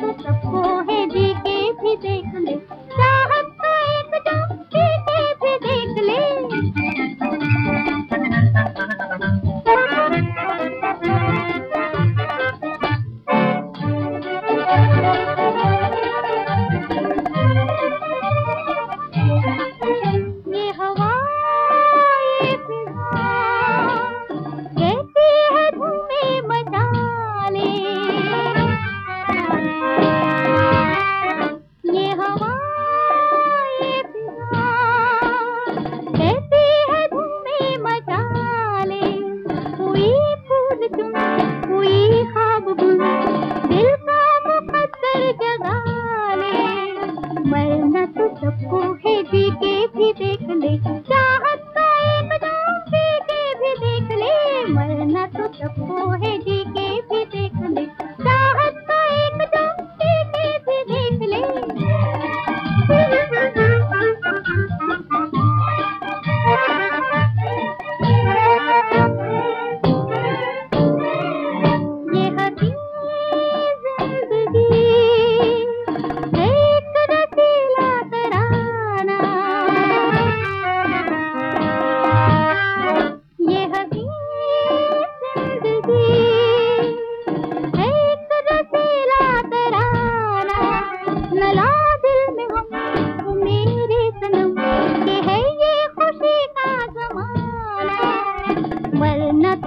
तो सबको है भी देख ले चाहत का एक दम भी देख ले मरना तो सबको है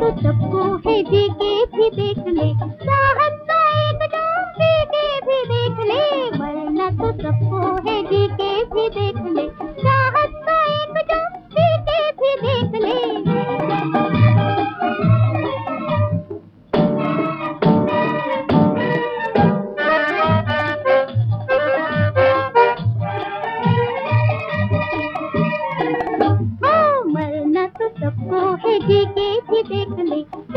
तो सबको है जेके भी देख ले। के भी देख ले।